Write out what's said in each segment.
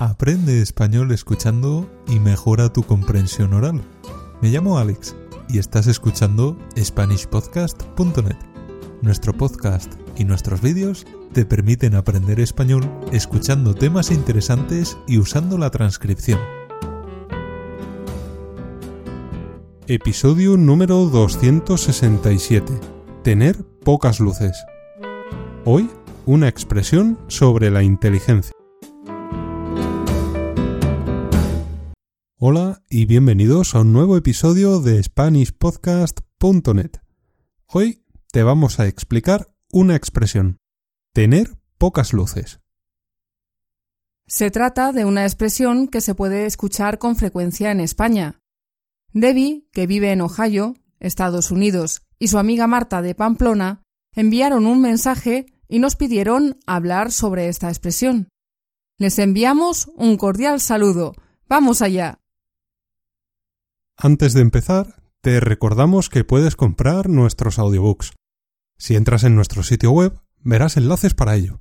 Aprende español escuchando y mejora tu comprensión oral. Me llamo Alex y estás escuchando SpanishPodcast.net. Nuestro podcast y nuestros vídeos te permiten aprender español escuchando temas interesantes y usando la transcripción. Episodio número 267. Tener pocas luces. Hoy, una expresión sobre la inteligencia. Hola y bienvenidos a un nuevo episodio de SpanishPodcast.net. Hoy te vamos a explicar una expresión. Tener pocas luces. Se trata de una expresión que se puede escuchar con frecuencia en España. Debbie, que vive en Ohio, Estados Unidos, y su amiga Marta de Pamplona enviaron un mensaje y nos pidieron hablar sobre esta expresión. Les enviamos un cordial saludo. ¡Vamos allá! Antes de empezar, te recordamos que puedes comprar nuestros audiobooks. Si entras en nuestro sitio web, verás enlaces para ello.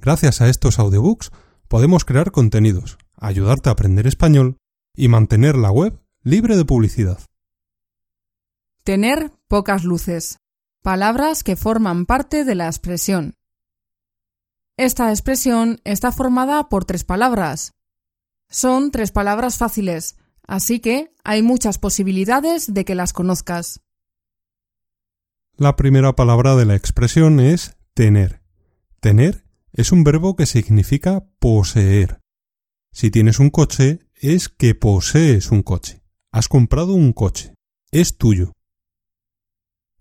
Gracias a estos audiobooks podemos crear contenidos, ayudarte a aprender español y mantener la web libre de publicidad. Tener pocas luces. Palabras que forman parte de la expresión. Esta expresión está formada por tres palabras. Son tres palabras fáciles, Así que hay muchas posibilidades de que las conozcas. La primera palabra de la expresión es tener. Tener es un verbo que significa poseer. Si tienes un coche, es que posees un coche. Has comprado un coche. Es tuyo.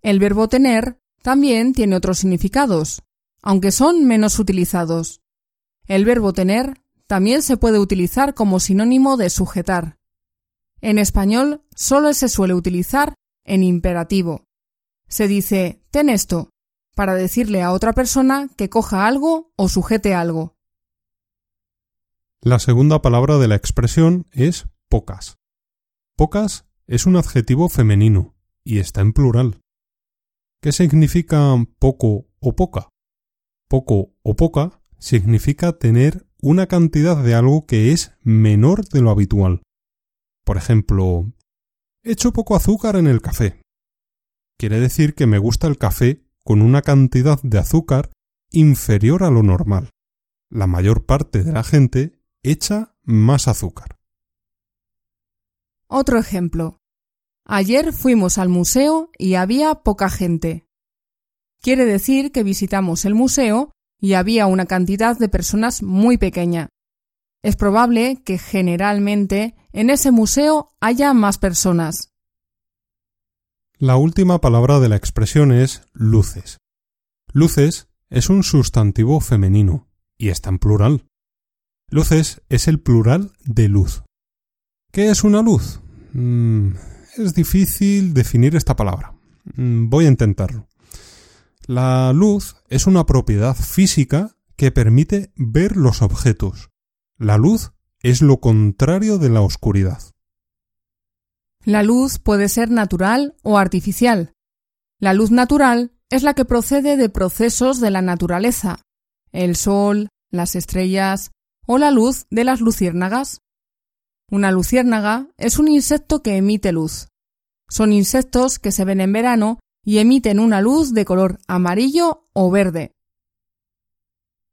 El verbo tener también tiene otros significados, aunque son menos utilizados. El verbo tener también se puede utilizar como sinónimo de sujetar. En español solo se suele utilizar en imperativo. Se dice ten esto para decirle a otra persona que coja algo o sujete algo. La segunda palabra de la expresión es pocas. Pocas es un adjetivo femenino y está en plural. ¿Qué significa poco o poca? Poco o poca significa tener una cantidad de algo que es menor de lo habitual. Por ejemplo, echo poco azúcar en el café. Quiere decir que me gusta el café con una cantidad de azúcar inferior a lo normal. La mayor parte de la gente echa más azúcar. Otro ejemplo. Ayer fuimos al museo y había poca gente. Quiere decir que visitamos el museo y había una cantidad de personas muy pequeña. Es probable que generalmente en ese museo haya más personas. La última palabra de la expresión es luces. Luces es un sustantivo femenino y está en plural. Luces es el plural de luz. ¿Qué es una luz? Mm, es difícil definir esta palabra. Mm, voy a intentarlo. La luz es una propiedad física que permite ver los objetos, la luz es lo contrario de la oscuridad. La luz puede ser natural o artificial. La luz natural es la que procede de procesos de la naturaleza, el sol, las estrellas o la luz de las luciérnagas. Una luciérnaga es un insecto que emite luz. Son insectos que se ven en verano y emiten una luz de color amarillo o verde.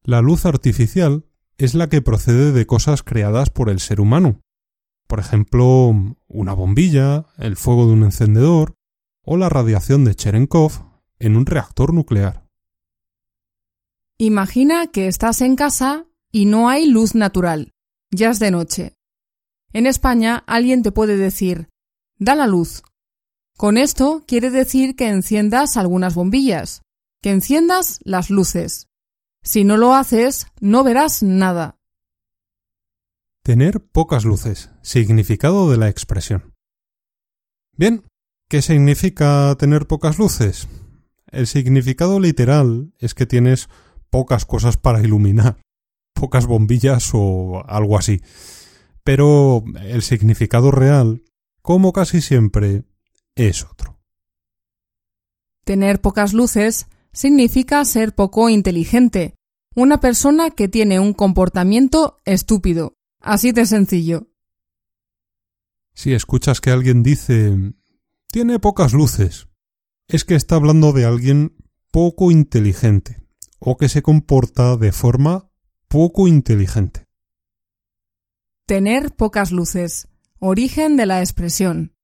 La luz artificial es la que procede de cosas creadas por el ser humano. Por ejemplo, una bombilla, el fuego de un encendedor o la radiación de Cherenkov en un reactor nuclear. Imagina que estás en casa y no hay luz natural. Ya es de noche. En España alguien te puede decir da la luz. Con esto quiere decir que enciendas algunas bombillas, que enciendas las luces. Si no lo haces, no verás nada. Tener pocas luces. Significado de la expresión. Bien, ¿qué significa tener pocas luces? El significado literal es que tienes pocas cosas para iluminar, pocas bombillas o algo así. Pero el significado real, como casi siempre, es otro. Tener pocas luces significa ser poco inteligente, una persona que tiene un comportamiento estúpido, Así de sencillo. Si escuchas que alguien dice tiene pocas luces, es que está hablando de alguien poco inteligente o que se comporta de forma poco inteligente. Tener pocas luces. Origen de la expresión.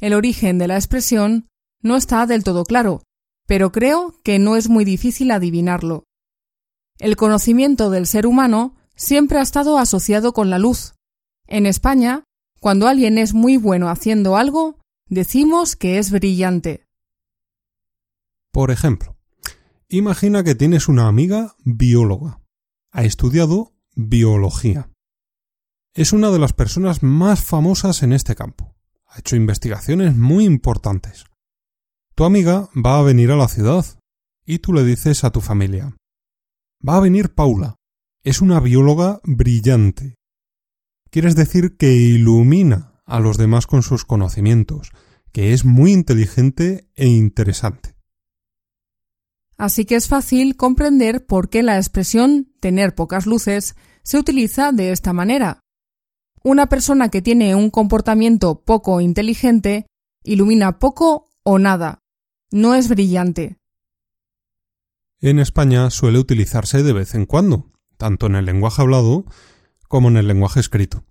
El origen de la expresión no está del todo claro, pero creo que no es muy difícil adivinarlo. El conocimiento del ser humano siempre ha estado asociado con la luz. En España, cuando alguien es muy bueno haciendo algo, decimos que es brillante. Por ejemplo, imagina que tienes una amiga bióloga. Ha estudiado biología. Es una de las personas más famosas en este campo. Ha hecho investigaciones muy importantes. Tu amiga va a venir a la ciudad y tú le dices a tu familia Va a venir Paula. Es una bióloga brillante. Quieres decir que ilumina a los demás con sus conocimientos, que es muy inteligente e interesante. Así que es fácil comprender por qué la expresión tener pocas luces se utiliza de esta manera. Una persona que tiene un comportamiento poco inteligente ilumina poco o nada. No es brillante. En España suele utilizarse de vez en cuando, tanto en el lenguaje hablado como en el lenguaje escrito.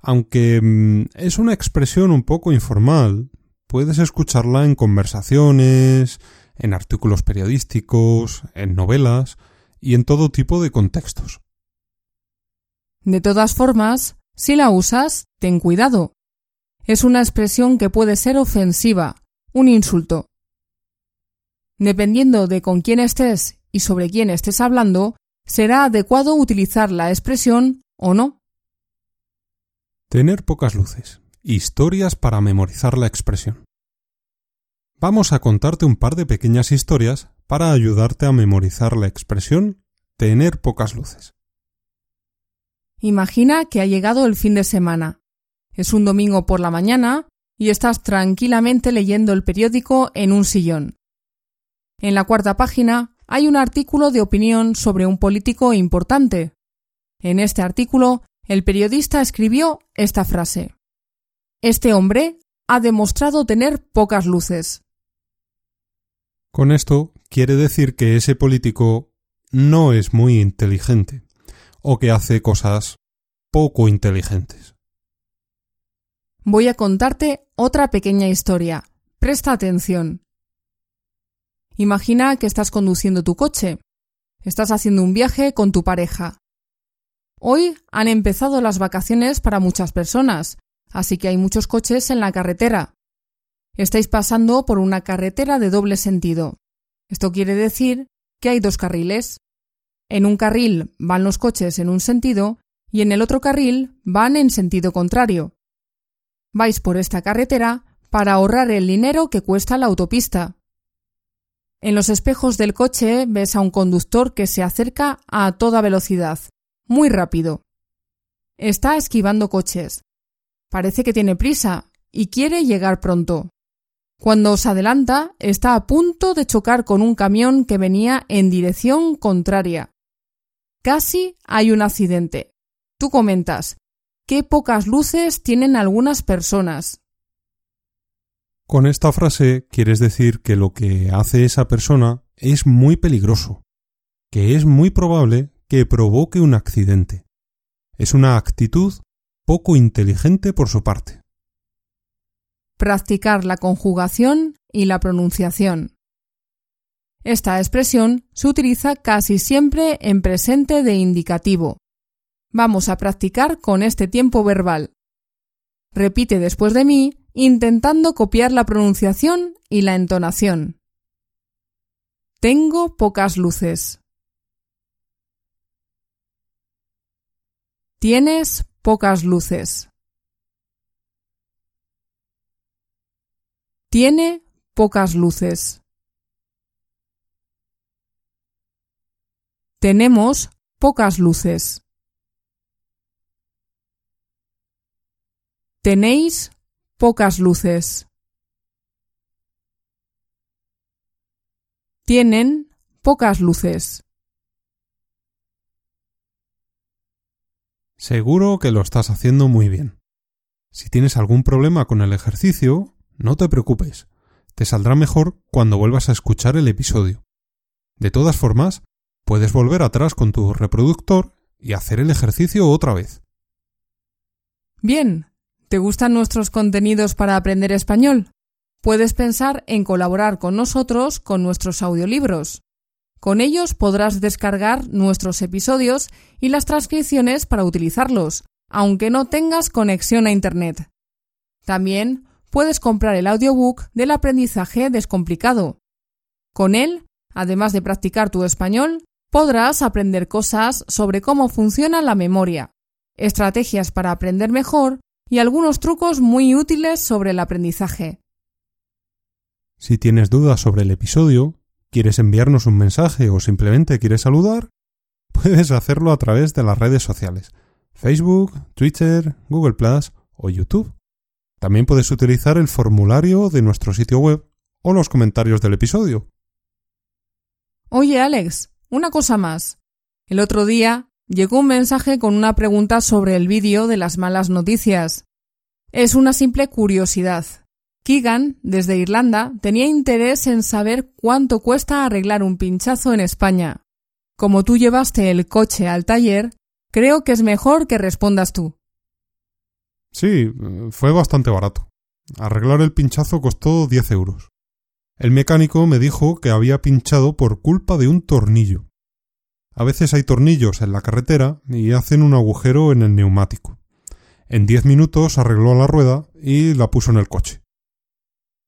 Aunque mm, es una expresión un poco informal, puedes escucharla en conversaciones, en artículos periodísticos, en novelas y en todo tipo de contextos. De todas formas, si la usas, ten cuidado. Es una expresión que puede ser ofensiva, un insulto. Dependiendo de con quién estés y sobre quién estés hablando, será adecuado utilizar la expresión o no. Tener pocas luces. Historias para memorizar la expresión. Vamos a contarte un par de pequeñas historias para ayudarte a memorizar la expresión tener pocas luces. Imagina que ha llegado el fin de semana. Es un domingo por la mañana y estás tranquilamente leyendo el periódico en un sillón. En la cuarta página hay un artículo de opinión sobre un político importante. En este artículo, el periodista escribió esta frase. Este hombre ha demostrado tener pocas luces. Con esto quiere decir que ese político no es muy inteligente o que hace cosas poco inteligentes. Voy a contarte otra pequeña historia. Presta atención. Imagina que estás conduciendo tu coche. Estás haciendo un viaje con tu pareja. Hoy han empezado las vacaciones para muchas personas, así que hay muchos coches en la carretera. Estáis pasando por una carretera de doble sentido. Esto quiere decir que hay dos carriles. En un carril van los coches en un sentido y en el otro carril van en sentido contrario. Vais por esta carretera para ahorrar el dinero que cuesta la autopista. En los espejos del coche ves a un conductor que se acerca a toda velocidad, muy rápido. Está esquivando coches. Parece que tiene prisa y quiere llegar pronto. Cuando se adelanta, está a punto de chocar con un camión que venía en dirección contraria. Casi hay un accidente. Tú comentas, qué pocas luces tienen algunas personas. Con esta frase quieres decir que lo que hace esa persona es muy peligroso, que es muy probable que provoque un accidente. Es una actitud poco inteligente por su parte. Practicar la conjugación y la pronunciación. Esta expresión se utiliza casi siempre en presente de indicativo. Vamos a practicar con este tiempo verbal. Repite después de mí intentando copiar la pronunciación y la entonación. Tengo pocas luces. Tienes pocas luces. Tiene pocas luces. Tenemos pocas luces. Tenéis pocas luces. Tienen pocas luces. Seguro que lo estás haciendo muy bien. Si tienes algún problema con el ejercicio, no te preocupes. Te saldrá mejor cuando vuelvas a escuchar el episodio. De todas formas, puedes volver atrás con tu reproductor y hacer el ejercicio otra vez. Bien, ¿te gustan nuestros contenidos para aprender español? Puedes pensar en colaborar con nosotros con nuestros audiolibros. Con ellos podrás descargar nuestros episodios y las transcripciones para utilizarlos, aunque no tengas conexión a Internet. También puedes comprar el audiobook del aprendizaje descomplicado. Con él, además de practicar tu español, podrás aprender cosas sobre cómo funciona la memoria, estrategias para aprender mejor y algunos trucos muy útiles sobre el aprendizaje. Si tienes dudas sobre el episodio, quieres enviarnos un mensaje o simplemente quieres saludar, puedes hacerlo a través de las redes sociales, Facebook, Twitter, Google Plus o YouTube. También puedes utilizar el formulario de nuestro sitio web o los comentarios del episodio. Oye, Alex, una cosa más. El otro día llegó un mensaje con una pregunta sobre el vídeo de las malas noticias. Es una simple curiosidad. Keegan, desde Irlanda, tenía interés en saber cuánto cuesta arreglar un pinchazo en España. Como tú llevaste el coche al taller, creo que es mejor que respondas tú. Sí, fue bastante barato. Arreglar el pinchazo costó 10 euros. El mecánico me dijo que había pinchado por culpa de un tornillo. A veces hay tornillos en la carretera y hacen un agujero en el neumático. En diez minutos arregló la rueda y la puso en el coche.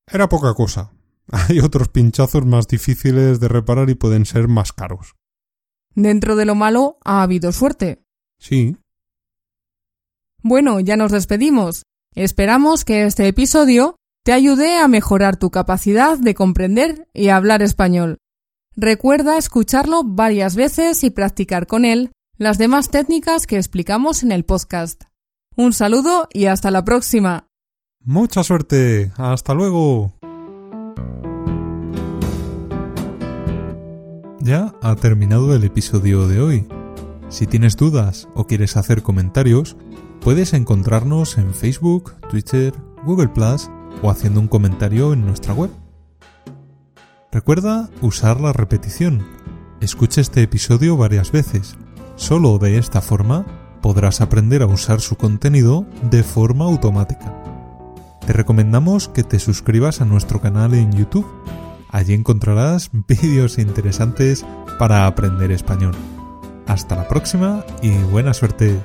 Era poca cosa. Hay otros pinchazos más difíciles de reparar y pueden ser más caros. Dentro de lo malo ha habido suerte. Sí. Bueno, ya nos despedimos. Esperamos que este episodio te ayude a mejorar tu capacidad de comprender y hablar español. Recuerda escucharlo varias veces y practicar con él las demás técnicas que explicamos en el podcast. Un saludo y hasta la próxima. Mucha suerte. Hasta luego. Ya ha terminado el episodio de hoy. Si tienes dudas o quieres hacer comentarios, puedes encontrarnos en Facebook, Twitter, Google o haciendo un comentario en nuestra web. Recuerda usar la repetición. Escucha este episodio varias veces. Solo de esta forma podrás aprender a usar su contenido de forma automática. Te recomendamos que te suscribas a nuestro canal en YouTube. Allí encontrarás vídeos interesantes para aprender español. Hasta la próxima y buena suerte.